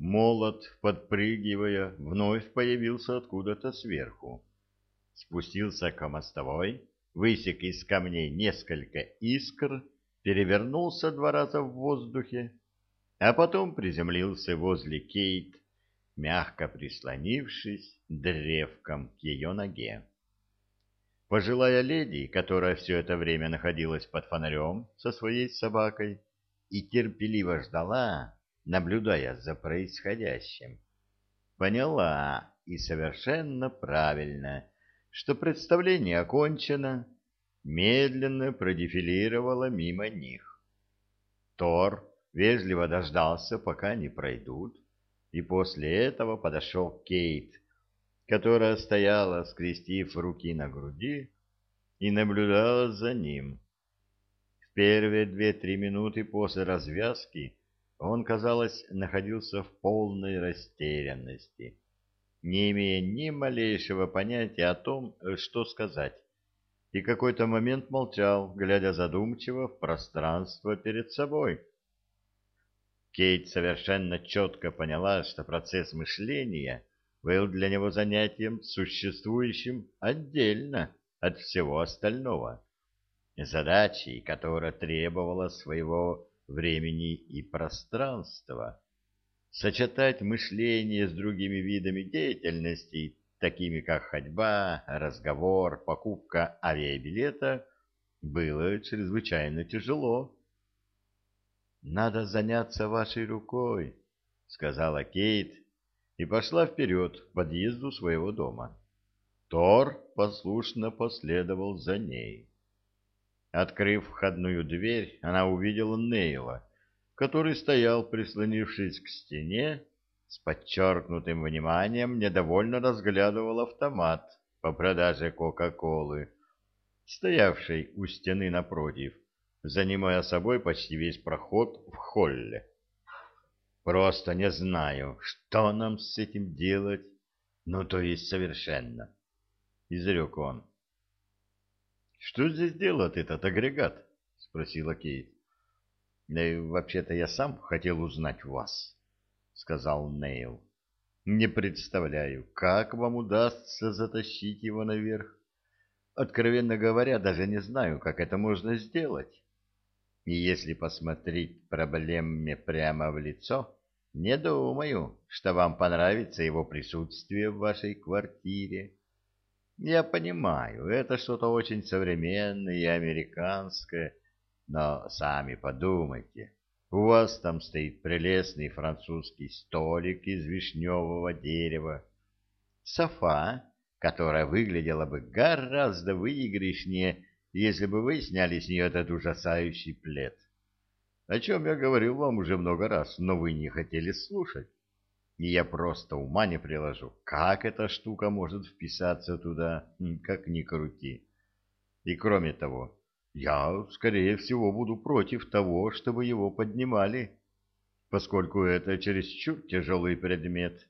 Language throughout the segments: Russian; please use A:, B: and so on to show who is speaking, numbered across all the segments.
A: Молот, подпрыгивая, вновь появился откуда-то сверху. Спустился к мостовой, высек из камней несколько искр, перевернулся два раза в воздухе, а потом приземлился возле Кейт, мягко прислонившись древком к ее ноге. Пожилая леди, которая все это время находилась под фонарем со своей собакой и терпеливо ждала, наблюдая за происходящим, поняла и совершенно правильно, что представление окончено, медленно продефилировала мимо них. Тор вежливо дождался, пока они пройдут, и после этого подошел Кейт, которая стояла, скрестив руки на груди, и наблюдала за ним. В первые две-три минуты после развязки он, казалось, находился в полной растерянности, не имея ни малейшего понятия о том, что сказать, и какой-то момент молчал, глядя задумчиво в пространство перед собой. Кейт совершенно четко поняла, что процесс мышления был для него занятием, существующим отдельно от всего остального, задачей, которая требовала своего времени и пространства. Сочетать мышление с другими видами деятельности, такими как ходьба, разговор, покупка авиабилета, было чрезвычайно тяжело. «Надо заняться вашей рукой», — сказала Кейт и пошла вперед к подъезду своего дома. Тор послушно последовал за ней. Открыв входную дверь, она увидела Нейла, который стоял, прислонившись к стене, с подчеркнутым вниманием недовольно разглядывал автомат по продаже Кока-Колы, стоявший у стены напротив, занимая собой почти весь проход в холле. Просто не знаю, что нам с этим делать. Ну, то есть совершенно, — изрек он. — Что здесь делает этот агрегат? — спросила Кейт. — Вообще-то я сам хотел узнать вас, — сказал Нейл. — Не представляю, как вам удастся затащить его наверх. Откровенно говоря, даже не знаю, как это можно сделать. И если посмотреть проблеме прямо в лицо, не думаю, что вам понравится его присутствие в вашей квартире. Я понимаю, это что-то очень современное и американское, но сами подумайте. У вас там стоит прелестный французский столик из вишневого дерева, софа, которая выглядела бы гораздо выигрышнее если бы вы сняли с нее этот ужасающий плед. О чем я говорил вам уже много раз, но вы не хотели слушать. И я просто ума не приложу, как эта штука может вписаться туда, как ни крути. И кроме того, я, скорее всего, буду против того, чтобы его поднимали, поскольку это чересчур тяжелый предмет,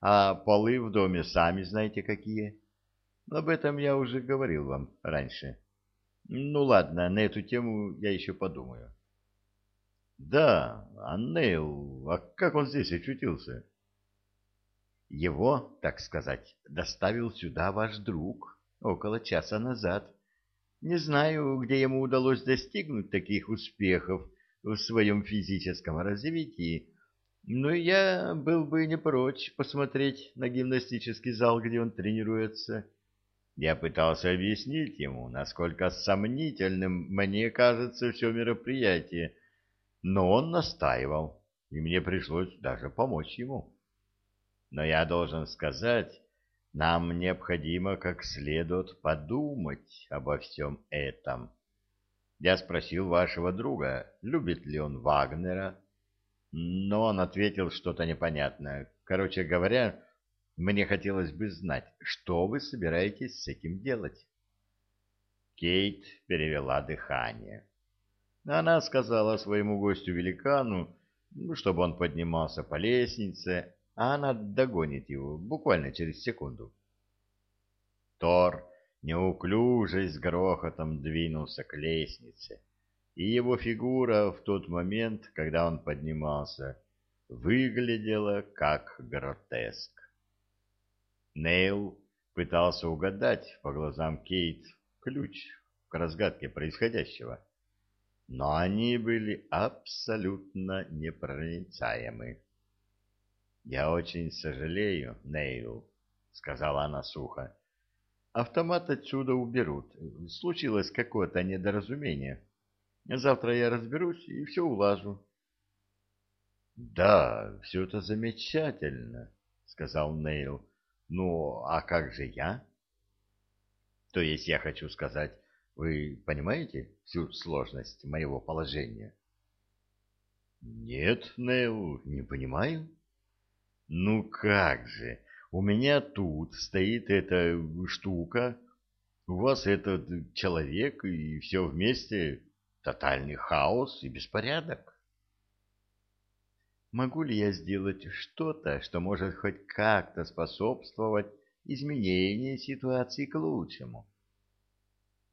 A: а полы в доме сами знаете какие. Об этом я уже говорил вам раньше. Ну ладно, на эту тему я еще подумаю. Да, а Нейл, а как он здесь очутился? Его, так сказать, доставил сюда ваш друг около часа назад. Не знаю, где ему удалось достигнуть таких успехов в своем физическом развитии, но я был бы не прочь посмотреть на гимнастический зал, где он тренируется. Я пытался объяснить ему, насколько сомнительным мне кажется все мероприятие, но он настаивал, и мне пришлось даже помочь ему. Но я должен сказать, нам необходимо как следует подумать обо всем этом. Я спросил вашего друга, любит ли он Вагнера, но он ответил что-то непонятное. Короче говоря, мне хотелось бы знать, что вы собираетесь с этим делать. Кейт перевела дыхание. Она сказала своему гостю-великану, ну, чтобы он поднимался по лестнице, а она догонит его буквально через секунду. Тор неуклюже с грохотом двинулся к лестнице, и его фигура в тот момент, когда он поднимался, выглядела как гротеск. Нейл пытался угадать по глазам Кейт ключ к разгадке происходящего, но они были абсолютно непроницаемы. «Я очень сожалею, Нейл», — сказала она сухо. «Автомат отсюда уберут. Случилось какое-то недоразумение. Завтра я разберусь и все улажу». «Да, все это замечательно», — сказал Нейл. «Ну, а как же я?» «То есть я хочу сказать, вы понимаете всю сложность моего положения?» «Нет, Нейл, не понимаю». Ну как же, у меня тут стоит эта штука, у вас этот человек, и все вместе тотальный хаос и беспорядок. Могу ли я сделать что-то, что может хоть как-то способствовать изменению ситуации к лучшему?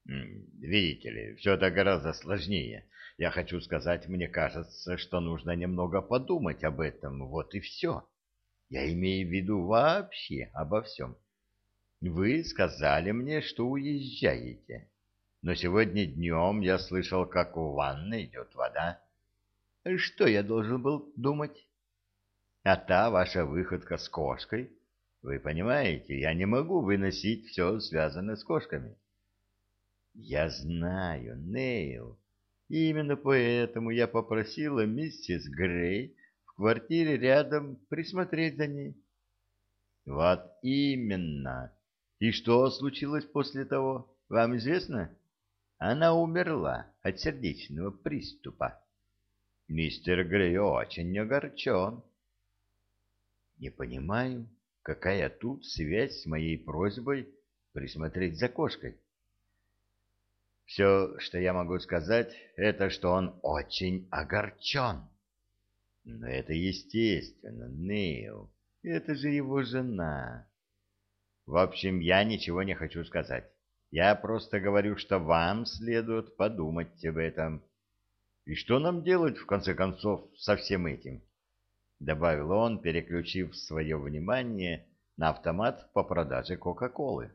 A: Видите ли, все это гораздо сложнее. Я хочу сказать, мне кажется, что нужно немного подумать об этом, вот и все. Я имею в виду вообще обо всем. Вы сказали мне, что уезжаете, но сегодня днем я слышал, как у ванны идет вода. Что я должен был думать? А та ваша выходка с кошкой? Вы понимаете, я не могу выносить все связанное с кошками. Я знаю, Нейл. Именно поэтому я попросила миссис Грей квартире рядом присмотреть за ней. Вот именно. И что случилось после того, вам известно? Она умерла от сердечного приступа. Мистер Грей очень огорчен. Не понимаю, какая тут связь с моей просьбой присмотреть за кошкой. Все, что я могу сказать, это что он очень огорчен. Но это естественно, Нейл. Это же его жена. В общем, я ничего не хочу сказать. Я просто говорю, что вам следует подумать об этом. И что нам делать, в конце концов, со всем этим? Добавил он, переключив свое внимание на автомат по продаже Кока-Колы.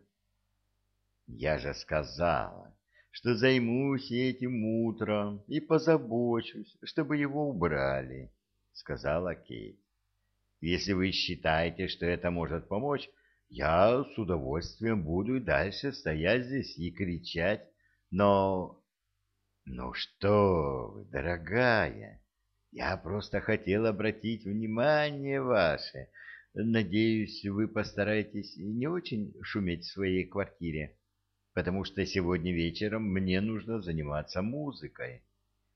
A: Я же сказала, что займусь этим утром и позабочусь, чтобы его убрали. — сказала Кейт. «Если вы считаете, что это может помочь, я с удовольствием буду и дальше стоять здесь и кричать, но...» «Ну что вы, дорогая, я просто хотел обратить внимание ваше. Надеюсь, вы постараетесь не очень шуметь в своей квартире, потому что сегодня вечером мне нужно заниматься музыкой,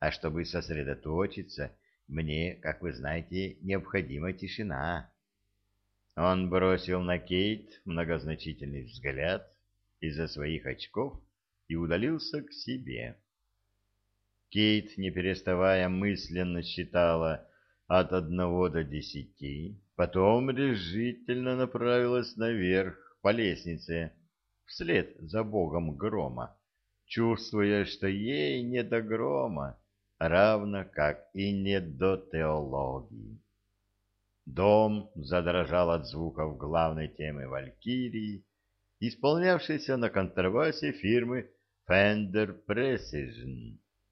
A: а чтобы сосредоточиться мне, как вы знаете, необходима тишина. Он бросил на Кейт многозначительный взгляд из-за своих очков и удалился к себе. Кейт, не переставая мысленно считала от одного до десяти, потом решительно направилась наверх по лестнице, вслед за богом грома, чувствуя, что ей не до грома, равно как и не до теологии. Дом задрожал от звуков главной темы «Валькирии», исполнявшейся на контрабасе фирмы Fender Precision.